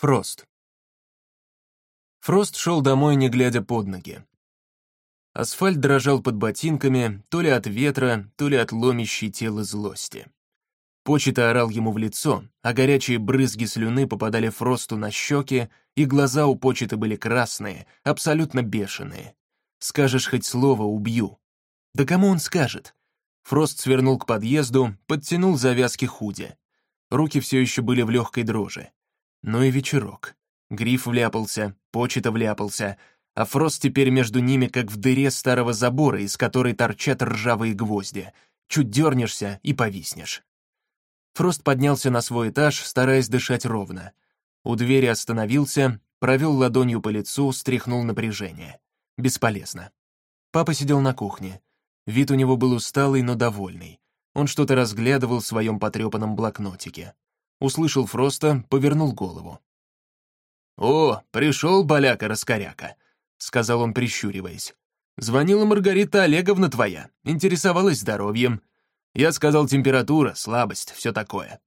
Фрост. Фрост шел домой, не глядя под ноги. Асфальт дрожал под ботинками, то ли от ветра, то ли от ломящей тело злости. Почета орал ему в лицо, а горячие брызги слюны попадали Фросту на щеки, и глаза у Почета были красные, абсолютно бешеные. «Скажешь хоть слово, убью». Да кому он скажет? Фрост свернул к подъезду, подтянул завязки худи. Руки все еще были в легкой дрожи. Ну и вечерок. Гриф вляпался, почта вляпался, а Фрост теперь между ними, как в дыре старого забора, из которой торчат ржавые гвозди. Чуть дернешься и повиснешь. Фрост поднялся на свой этаж, стараясь дышать ровно. У двери остановился, провел ладонью по лицу, стряхнул напряжение. Бесполезно. Папа сидел на кухне. Вид у него был усталый, но довольный. Он что-то разглядывал в своем потрепанном блокнотике услышал Фроста, повернул голову. «О, пришел боляка-раскоряка», — сказал он, прищуриваясь. «Звонила Маргарита Олеговна твоя, интересовалась здоровьем. Я сказал, температура, слабость, все такое.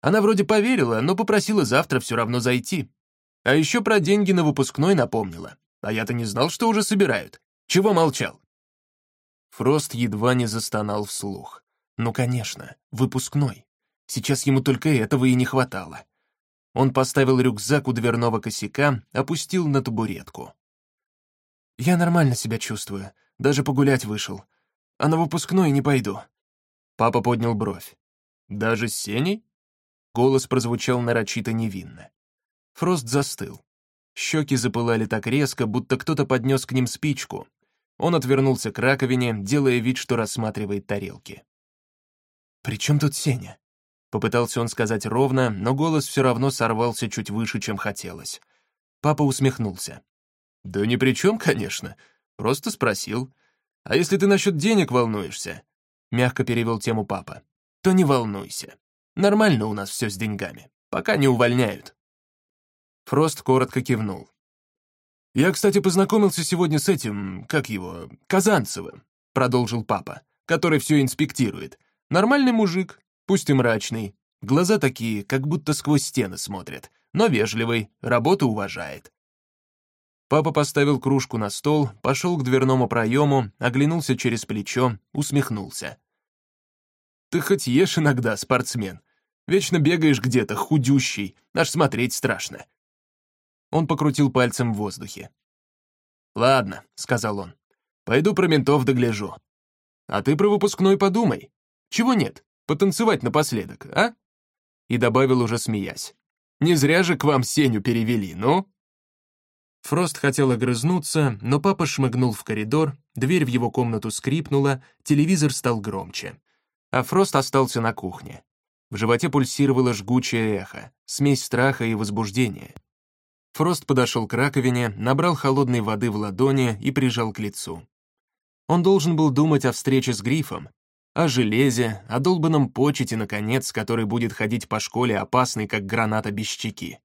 Она вроде поверила, но попросила завтра все равно зайти. А еще про деньги на выпускной напомнила. А я-то не знал, что уже собирают. Чего молчал?» Фрост едва не застонал вслух. «Ну, конечно, выпускной. Сейчас ему только этого и не хватало. Он поставил рюкзак у дверного косяка, опустил на табуретку. «Я нормально себя чувствую, даже погулять вышел. А на выпускной не пойду». Папа поднял бровь. «Даже с Сеней?» Голос прозвучал нарочито невинно. Фрост застыл. Щеки запылали так резко, будто кто-то поднес к ним спичку. Он отвернулся к раковине, делая вид, что рассматривает тарелки. «При чем тут Сеня?» Попытался он сказать ровно, но голос все равно сорвался чуть выше, чем хотелось. Папа усмехнулся. «Да ни при чем, конечно. Просто спросил. А если ты насчет денег волнуешься?» Мягко перевел тему папа. «То не волнуйся. Нормально у нас все с деньгами. Пока не увольняют». Фрост коротко кивнул. «Я, кстати, познакомился сегодня с этим, как его, Казанцевым», продолжил папа, который все инспектирует. «Нормальный мужик, пусть и мрачный. Глаза такие, как будто сквозь стены смотрят, но вежливый, работу уважает. Папа поставил кружку на стол, пошел к дверному проему, оглянулся через плечо, усмехнулся. «Ты хоть ешь иногда, спортсмен. Вечно бегаешь где-то, худющий, аж смотреть страшно». Он покрутил пальцем в воздухе. «Ладно», — сказал он, — «пойду про ментов догляжу. А ты про выпускной подумай. Чего нет? Потанцевать напоследок, а?» И добавил уже смеясь. «Не зря же к вам Сеню перевели, ну?» Фрост хотел огрызнуться, но папа шмыгнул в коридор, дверь в его комнату скрипнула, телевизор стал громче. А Фрост остался на кухне. В животе пульсировало жгучее эхо, смесь страха и возбуждения. Фрост подошел к раковине, набрал холодной воды в ладони и прижал к лицу. Он должен был думать о встрече с Грифом, о железе, о долбанном почете, наконец, который будет ходить по школе опасный, как граната без чеки.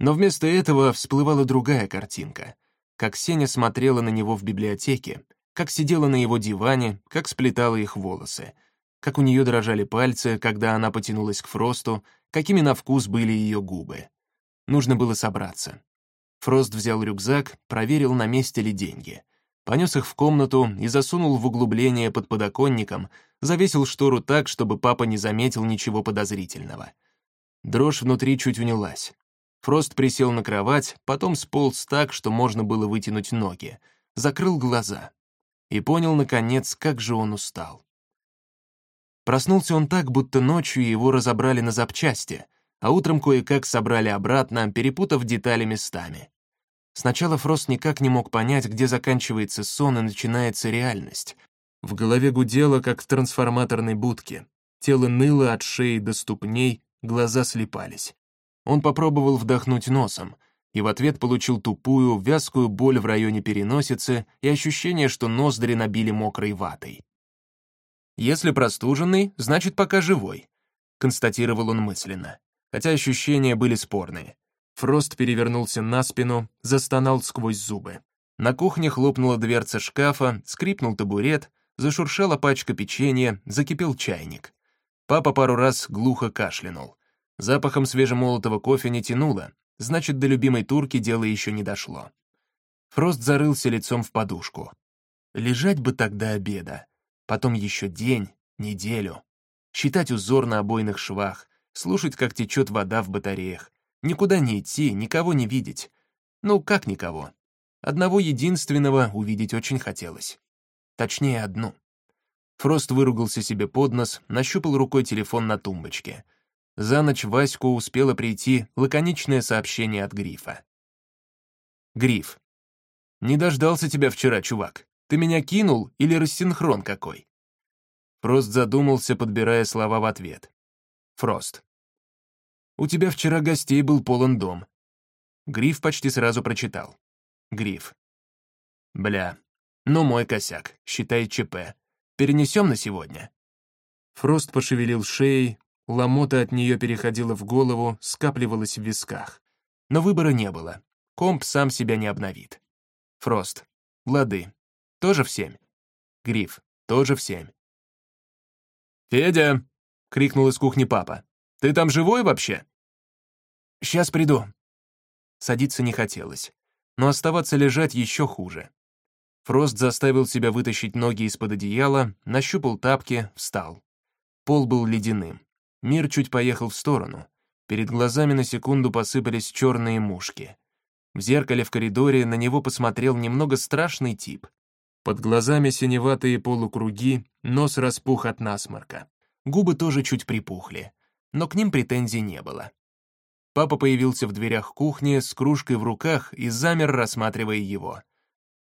Но вместо этого всплывала другая картинка. Как Сеня смотрела на него в библиотеке, как сидела на его диване, как сплетала их волосы, как у нее дрожали пальцы, когда она потянулась к Фросту, какими на вкус были ее губы. Нужно было собраться. Фрост взял рюкзак, проверил, на месте ли деньги понес их в комнату и засунул в углубление под подоконником, завесил штору так, чтобы папа не заметил ничего подозрительного. Дрожь внутри чуть унялась. Фрост присел на кровать, потом сполз так, что можно было вытянуть ноги, закрыл глаза и понял, наконец, как же он устал. Проснулся он так, будто ночью его разобрали на запчасти, а утром кое-как собрали обратно, перепутав детали местами. Сначала Фрост никак не мог понять, где заканчивается сон и начинается реальность. В голове гудело, как в трансформаторной будке. Тело ныло от шеи до ступней, глаза слепались. Он попробовал вдохнуть носом, и в ответ получил тупую, вязкую боль в районе переносицы и ощущение, что ноздри набили мокрой ватой. «Если простуженный, значит, пока живой», — констатировал он мысленно, хотя ощущения были спорные. Фрост перевернулся на спину, застонал сквозь зубы. На кухне хлопнула дверца шкафа, скрипнул табурет, зашуршала пачка печенья, закипел чайник. Папа пару раз глухо кашлянул. Запахом свежемолотого кофе не тянуло, значит, до любимой турки дело еще не дошло. Фрост зарылся лицом в подушку. Лежать бы тогда обеда. Потом еще день, неделю. Считать узор на обойных швах, слушать, как течет вода в батареях. Никуда не идти, никого не видеть. Ну, как никого? Одного единственного увидеть очень хотелось. Точнее, одну. Фрост выругался себе под нос, нащупал рукой телефон на тумбочке. За ночь Ваську успело прийти лаконичное сообщение от Грифа. Гриф. «Не дождался тебя вчера, чувак. Ты меня кинул или рассинхрон какой?» Фрост задумался, подбирая слова в ответ. Фрост. «У тебя вчера гостей был полон дом». Гриф почти сразу прочитал. Гриф. «Бля, ну мой косяк, считай ЧП. Перенесем на сегодня?» Фрост пошевелил шеей, ломота от нее переходила в голову, скапливалась в висках. Но выбора не было. Комп сам себя не обновит. Фрост. Лады. Тоже в семь? Гриф. Тоже в семь. «Федя!» — крикнул из кухни папа. «Ты там живой вообще?» «Сейчас приду». Садиться не хотелось, но оставаться лежать еще хуже. Фрост заставил себя вытащить ноги из-под одеяла, нащупал тапки, встал. Пол был ледяным. Мир чуть поехал в сторону. Перед глазами на секунду посыпались черные мушки. В зеркале в коридоре на него посмотрел немного страшный тип. Под глазами синеватые полукруги, нос распух от насморка. Губы тоже чуть припухли, но к ним претензий не было. Папа появился в дверях кухни с кружкой в руках и замер, рассматривая его.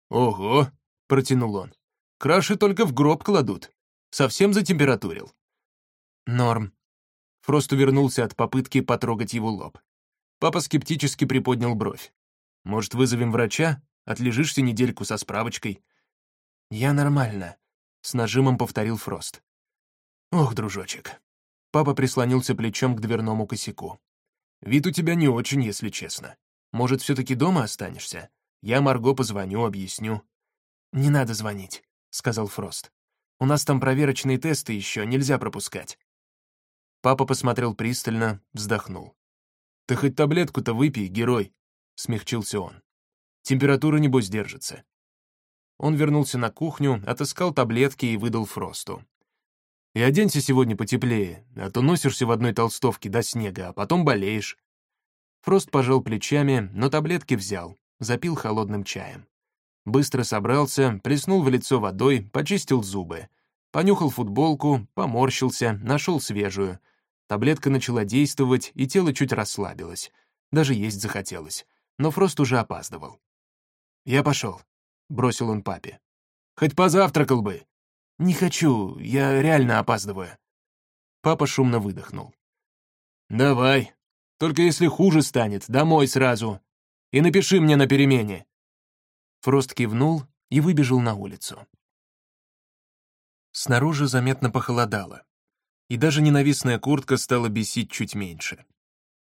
«Ого!» — протянул он. «Краши только в гроб кладут. Совсем затемпературил». «Норм». Фрост увернулся от попытки потрогать его лоб. Папа скептически приподнял бровь. «Может, вызовем врача? Отлежишься недельку со справочкой?» «Я нормально», — с нажимом повторил Фрост. «Ох, дружочек». Папа прислонился плечом к дверному косяку. «Вид у тебя не очень, если честно. Может, все-таки дома останешься? Я Марго позвоню, объясню». «Не надо звонить», — сказал Фрост. «У нас там проверочные тесты еще, нельзя пропускать». Папа посмотрел пристально, вздохнул. «Ты хоть таблетку-то выпей, герой», — смягчился он. «Температура, небось, держится». Он вернулся на кухню, отыскал таблетки и выдал Фросту. «И оденься сегодня потеплее, а то носишься в одной толстовке до снега, а потом болеешь». Фрост пожал плечами, но таблетки взял, запил холодным чаем. Быстро собрался, плеснул в лицо водой, почистил зубы. Понюхал футболку, поморщился, нашел свежую. Таблетка начала действовать, и тело чуть расслабилось. Даже есть захотелось. Но Фрост уже опаздывал. «Я пошел», — бросил он папе. «Хоть позавтракал бы». «Не хочу, я реально опаздываю». Папа шумно выдохнул. «Давай, только если хуже станет, домой сразу и напиши мне на перемене». Фрост кивнул и выбежал на улицу. Снаружи заметно похолодало, и даже ненавистная куртка стала бесить чуть меньше.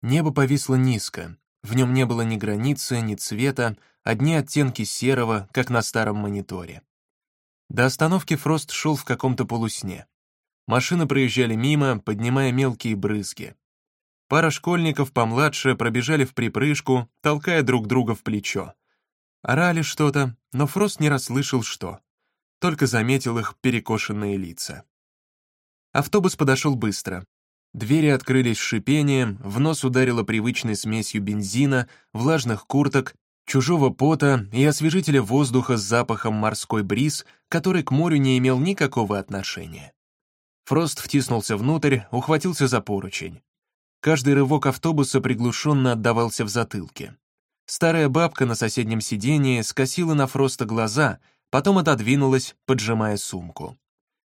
Небо повисло низко, в нем не было ни границы, ни цвета, одни оттенки серого, как на старом мониторе. До остановки Фрост шел в каком-то полусне. Машины проезжали мимо, поднимая мелкие брызги. Пара школьников помладше пробежали в припрыжку, толкая друг друга в плечо. Орали что-то, но Фрост не расслышал, что. Только заметил их перекошенные лица. Автобус подошел быстро. Двери открылись с шипением, в нос ударило привычной смесью бензина, влажных курток, чужого пота и освежителя воздуха с запахом морской бриз, который к морю не имел никакого отношения. Фрост втиснулся внутрь, ухватился за поручень. Каждый рывок автобуса приглушенно отдавался в затылке. Старая бабка на соседнем сиденье скосила на Фроста глаза, потом отодвинулась, поджимая сумку.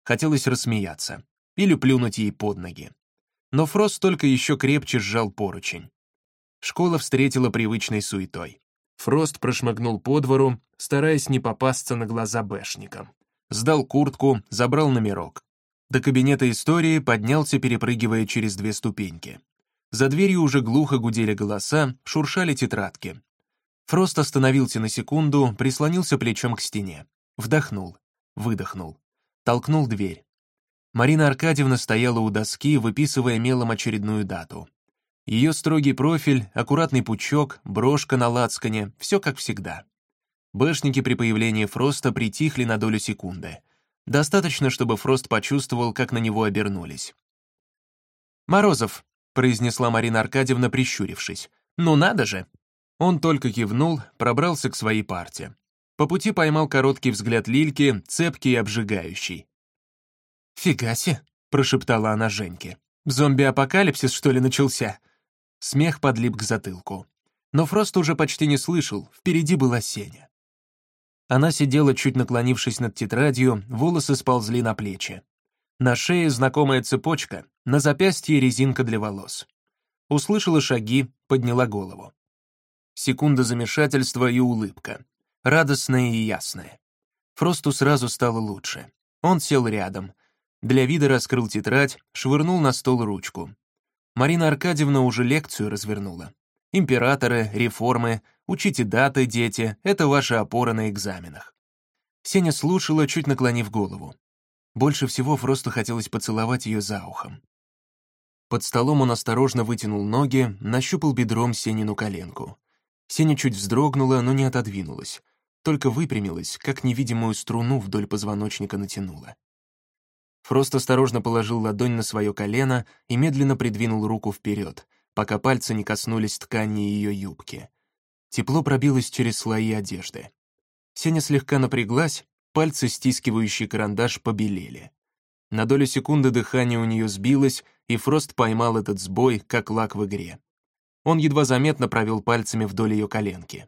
Хотелось рассмеяться или плюнуть ей под ноги. Но Фрост только еще крепче сжал поручень. Школа встретила привычной суетой. Фрост прошмыгнул по двору, стараясь не попасться на глаза бэшникам. Сдал куртку, забрал номерок. До кабинета истории поднялся, перепрыгивая через две ступеньки. За дверью уже глухо гудели голоса, шуршали тетрадки. Фрост остановился на секунду, прислонился плечом к стене. Вдохнул, выдохнул. Толкнул дверь. Марина Аркадьевна стояла у доски, выписывая мелом очередную дату. Ее строгий профиль, аккуратный пучок, брошка на лацкане — все как всегда. Бэшники при появлении Фроста притихли на долю секунды. Достаточно, чтобы Фрост почувствовал, как на него обернулись. «Морозов», — произнесла Марина Аркадьевна, прищурившись. «Ну надо же!» Он только кивнул, пробрался к своей парте. По пути поймал короткий взгляд Лильки, цепкий и обжигающий. «Фигаси», — прошептала она Женьке. «Зомби-апокалипсис, что ли, начался?» Смех подлип к затылку. Но Фрост уже почти не слышал, впереди была Сеня. Она сидела, чуть наклонившись над тетрадью, волосы сползли на плечи. На шее знакомая цепочка, на запястье резинка для волос. Услышала шаги, подняла голову. Секунда замешательства и улыбка. Радостная и ясная. Фросту сразу стало лучше. Он сел рядом. Для вида раскрыл тетрадь, швырнул на стол ручку. Марина Аркадьевна уже лекцию развернула. Императоры, реформы, учите даты, дети — это ваша опора на экзаменах. Сеня слушала, чуть наклонив голову. Больше всего Фросту хотелось поцеловать ее за ухом. Под столом он осторожно вытянул ноги, нащупал бедром Сенину коленку. Сеня чуть вздрогнула, но не отодвинулась, только выпрямилась, как невидимую струну вдоль позвоночника натянула. Фрост осторожно положил ладонь на свое колено и медленно придвинул руку вперед, пока пальцы не коснулись ткани ее юбки. Тепло пробилось через слои одежды. Сеня слегка напряглась, пальцы, стискивающие карандаш, побелели. На долю секунды дыхание у нее сбилось, и Фрост поймал этот сбой, как лак в игре. Он едва заметно провел пальцами вдоль ее коленки.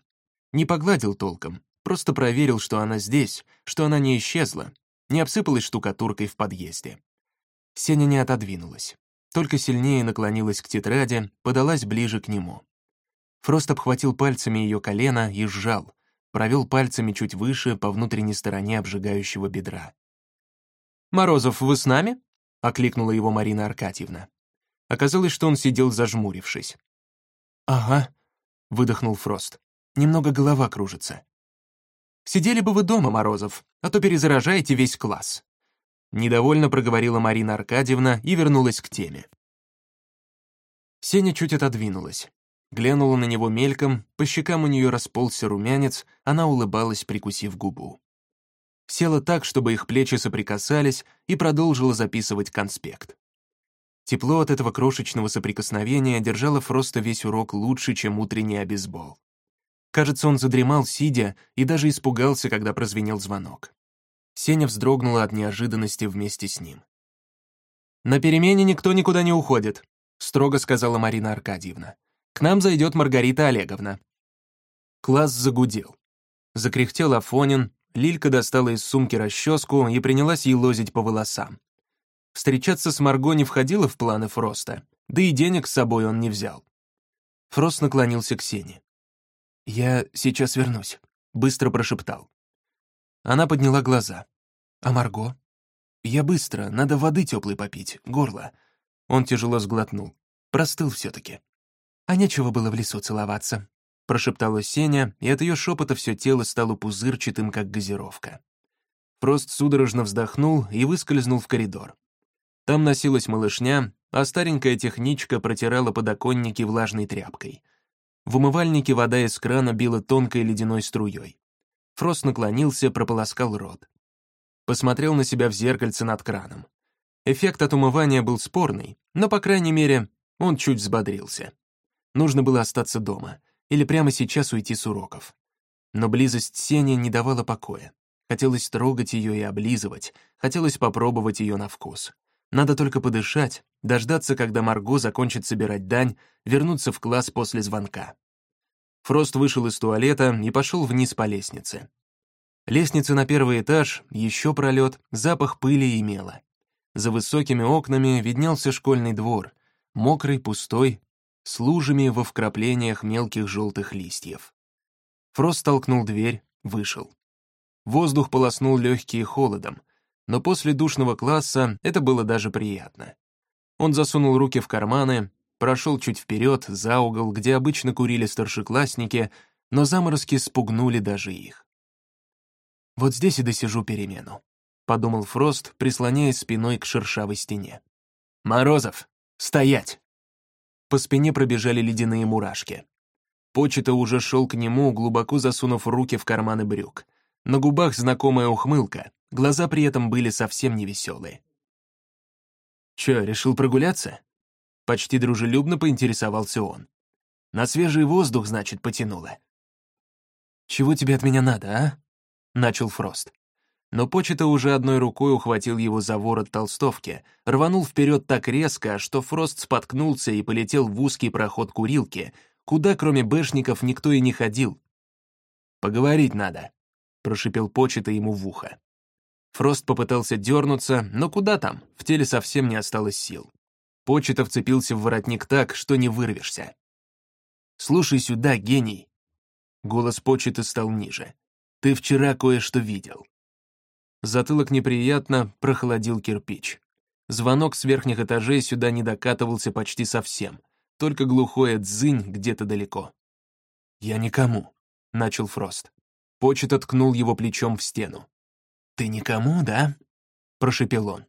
Не погладил толком, просто проверил, что она здесь, что она не исчезла, не обсыпалась штукатуркой в подъезде. Сеня не отодвинулась, только сильнее наклонилась к тетради, подалась ближе к нему. Фрост обхватил пальцами ее колено и сжал, провел пальцами чуть выше по внутренней стороне обжигающего бедра. «Морозов, вы с нами?» — окликнула его Марина Аркадьевна. Оказалось, что он сидел зажмурившись. «Ага», — выдохнул Фрост. «Немного голова кружится». «Сидели бы вы дома, Морозов, а то перезаражаете весь класс». Недовольно проговорила Марина Аркадьевна и вернулась к теме. Сеня чуть отодвинулась. Глянула на него мельком, по щекам у нее расползся румянец, она улыбалась, прикусив губу села так, чтобы их плечи соприкасались, и продолжила записывать конспект. Тепло от этого крошечного соприкосновения держало Фроста весь урок лучше, чем утренний обезбол. Кажется, он задремал, сидя, и даже испугался, когда прозвенел звонок. Сеня вздрогнула от неожиданности вместе с ним. «На перемене никто никуда не уходит», — строго сказала Марина Аркадьевна. «К нам зайдет Маргарита Олеговна». Класс загудел. Закряхтел Афонин, Лилька достала из сумки расческу и принялась елозить по волосам. Встречаться с Марго не входило в планы Фроста, да и денег с собой он не взял. Фрост наклонился к Сене. «Я сейчас вернусь», — быстро прошептал. Она подняла глаза. «А Марго?» «Я быстро, надо воды теплой попить, горло». Он тяжело сглотнул. Простыл все-таки. А нечего было в лесу целоваться прошептала Сеня, и от ее шепота все тело стало пузырчатым, как газировка. Фрост судорожно вздохнул и выскользнул в коридор. Там носилась малышня, а старенькая техничка протирала подоконники влажной тряпкой. В умывальнике вода из крана била тонкой ледяной струей. Фрост наклонился, прополоскал рот. Посмотрел на себя в зеркальце над краном. Эффект от умывания был спорный, но, по крайней мере, он чуть взбодрился. Нужно было остаться дома — или прямо сейчас уйти с уроков. Но близость Сени не давала покоя. Хотелось трогать ее и облизывать, хотелось попробовать ее на вкус. Надо только подышать, дождаться, когда Марго закончит собирать дань, вернуться в класс после звонка. Фрост вышел из туалета и пошел вниз по лестнице. Лестница на первый этаж, еще пролет, запах пыли и мела. За высокими окнами виднелся школьный двор, мокрый, пустой, с лужами во вкраплениях мелких желтых листьев. Фрост толкнул дверь, вышел. Воздух полоснул легкие холодом, но после душного класса это было даже приятно. Он засунул руки в карманы, прошел чуть вперед, за угол, где обычно курили старшеклассники, но заморозки спугнули даже их. «Вот здесь и досижу перемену», — подумал Фрост, прислоняясь спиной к шершавой стене. «Морозов, стоять!» По спине пробежали ледяные мурашки. Почта уже шел к нему, глубоко засунув руки в карманы брюк. На губах знакомая ухмылка, глаза при этом были совсем невеселые. «Чё, решил прогуляться?» Почти дружелюбно поинтересовался он. «На свежий воздух, значит, потянуло». «Чего тебе от меня надо, а?» — начал Фрост. Но Почета уже одной рукой ухватил его за ворот толстовки, рванул вперед так резко, что Фрост споткнулся и полетел в узкий проход курилки, куда кроме бэшников никто и не ходил. «Поговорить надо», — прошипел Почета ему в ухо. Фрост попытался дернуться, но куда там, в теле совсем не осталось сил. Почета вцепился в воротник так, что не вырвешься. «Слушай сюда, гений!» Голос Почета стал ниже. «Ты вчера кое-что видел». Затылок неприятно прохладил кирпич. Звонок с верхних этажей сюда не докатывался почти совсем только глухое дзынь где-то далеко. «Я никому», — начал Фрост. Почет откнул его плечом в стену. «Ты никому, да?» — прошепел он.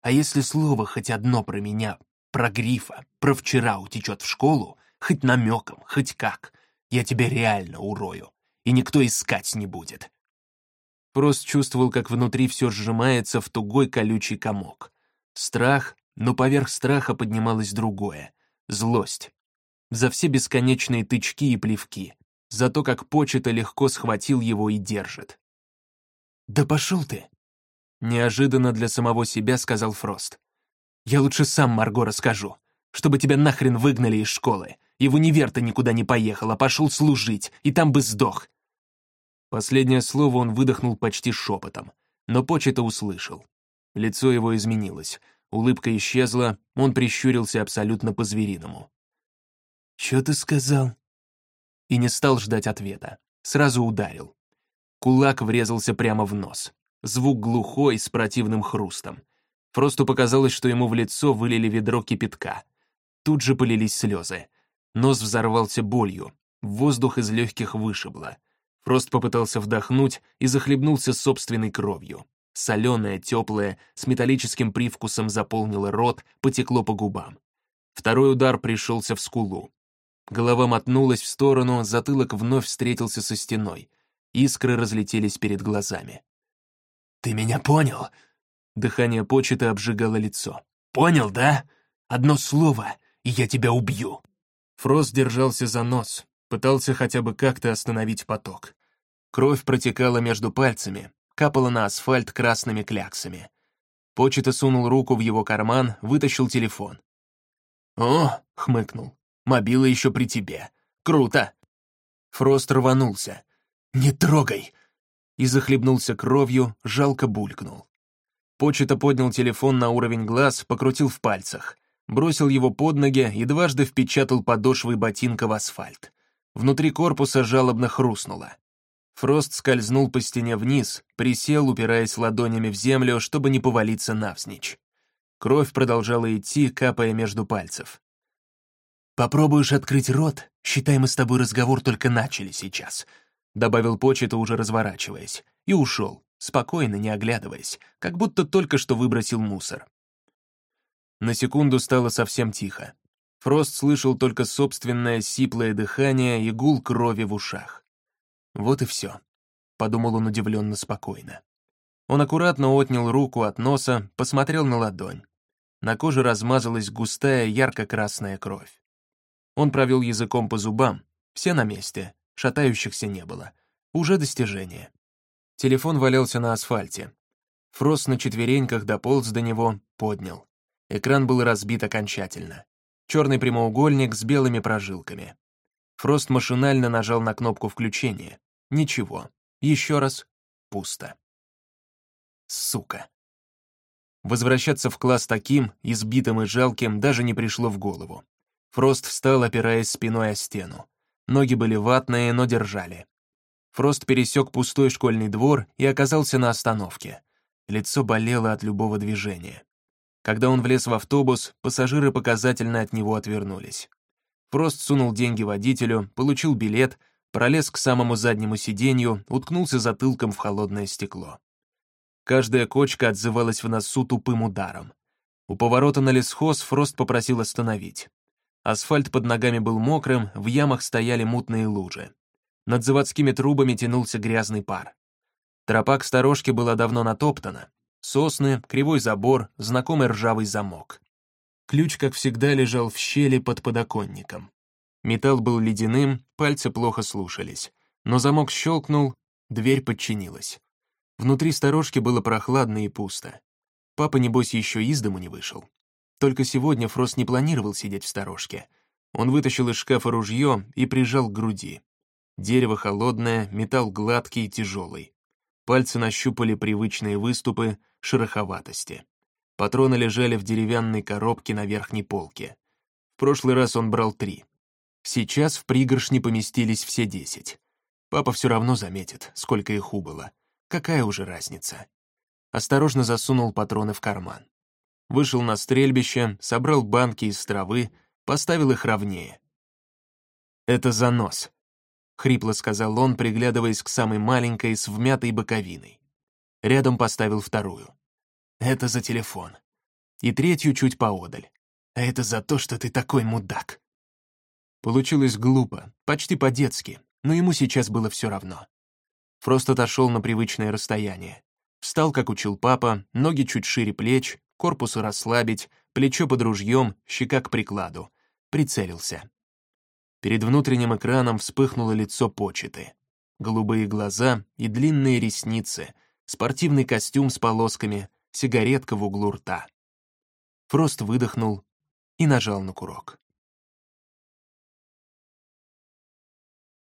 «А если слово хоть одно про меня, про Грифа, про вчера утечет в школу, хоть намеком, хоть как, я тебя реально урою, и никто искать не будет». Фрост чувствовал, как внутри все сжимается в тугой колючий комок. Страх, но поверх страха поднималось другое, злость. За все бесконечные тычки и плевки. За то, как почета легко схватил его и держит. «Да пошел ты!» Неожиданно для самого себя сказал Фрост. «Я лучше сам Марго расскажу, чтобы тебя нахрен выгнали из школы, и в никуда не поехал, а пошел служить, и там бы сдох». Последнее слово он выдохнул почти шепотом, но почета услышал. Лицо его изменилось, Улыбка исчезла, он прищурился абсолютно по-звериному. «Чё ты сказал?» И не стал ждать ответа. Сразу ударил. Кулак врезался прямо в нос. Звук глухой, с противным хрустом. Фросту показалось, что ему в лицо вылили ведро кипятка. Тут же полились слезы. Нос взорвался болью. Воздух из легких вышибло. Фрост попытался вдохнуть и захлебнулся собственной кровью. Соленое, теплое, с металлическим привкусом заполнило рот, потекло по губам. Второй удар пришелся в скулу. Голова мотнулась в сторону, затылок вновь встретился со стеной. Искры разлетелись перед глазами. «Ты меня понял?» Дыхание почты обжигало лицо. «Понял, да? Одно слово, и я тебя убью!» Фрост держался за нос, пытался хотя бы как-то остановить поток. Кровь протекала между пальцами, капала на асфальт красными кляксами. Почета сунул руку в его карман, вытащил телефон. «О!» — хмыкнул. «Мобила еще при тебе. Круто!» Фрост рванулся. «Не трогай!» И захлебнулся кровью, жалко булькнул. Почета поднял телефон на уровень глаз, покрутил в пальцах, бросил его под ноги и дважды впечатал подошвой ботинка в асфальт. Внутри корпуса жалобно хрустнуло. Фрост скользнул по стене вниз, присел, упираясь ладонями в землю, чтобы не повалиться навзничь. Кровь продолжала идти, капая между пальцев. «Попробуешь открыть рот? Считай, мы с тобой разговор только начали сейчас», добавил Почета, уже разворачиваясь, и ушел, спокойно, не оглядываясь, как будто только что выбросил мусор. На секунду стало совсем тихо. Фрост слышал только собственное сиплое дыхание и гул крови в ушах. Вот и все, подумал он удивленно спокойно. Он аккуратно отнял руку от носа, посмотрел на ладонь. На коже размазалась густая ярко-красная кровь. Он провел языком по зубам, все на месте, шатающихся не было. Уже достижение. Телефон валялся на асфальте. Фрост на четвереньках дополз до него, поднял. Экран был разбит окончательно. Черный прямоугольник с белыми прожилками. Фрост машинально нажал на кнопку включения. Ничего. Еще раз. Пусто. Сука. Возвращаться в класс таким, избитым и жалким, даже не пришло в голову. Фрост встал, опираясь спиной о стену. Ноги были ватные, но держали. Фрост пересек пустой школьный двор и оказался на остановке. Лицо болело от любого движения. Когда он влез в автобус, пассажиры показательно от него отвернулись. Фрост сунул деньги водителю, получил билет, пролез к самому заднему сиденью, уткнулся затылком в холодное стекло. Каждая кочка отзывалась в носу тупым ударом. У поворота на лесхоз Фрост попросил остановить. Асфальт под ногами был мокрым, в ямах стояли мутные лужи. Над заводскими трубами тянулся грязный пар. Тропа к сторожке была давно натоптана. Сосны, кривой забор, знакомый ржавый замок. Ключ, как всегда, лежал в щели под подоконником. Металл был ледяным, пальцы плохо слушались. Но замок щелкнул, дверь подчинилась. Внутри сторожки было прохладно и пусто. Папа, небось, еще из дому не вышел. Только сегодня Фрост не планировал сидеть в сторожке. Он вытащил из шкафа ружье и прижал к груди. Дерево холодное, металл гладкий и тяжелый. Пальцы нащупали привычные выступы шероховатости. Патроны лежали в деревянной коробке на верхней полке. В прошлый раз он брал три. Сейчас в пригоршни поместились все десять. Папа все равно заметит, сколько их убыло. Какая уже разница? Осторожно засунул патроны в карман. Вышел на стрельбище, собрал банки из травы, поставил их ровнее. «Это занос», — хрипло сказал он, приглядываясь к самой маленькой с вмятой боковиной. Рядом поставил вторую. «Это за телефон. И третью чуть поодаль. А это за то, что ты такой мудак». Получилось глупо, почти по-детски, но ему сейчас было все равно. Фрост отошел на привычное расстояние. Встал, как учил папа, ноги чуть шире плеч, корпус расслабить, плечо под ружьем, щека к прикладу. Прицелился. Перед внутренним экраном вспыхнуло лицо почты. Голубые глаза и длинные ресницы, спортивный костюм с полосками, сигаретка в углу рта. Фрост выдохнул и нажал на курок.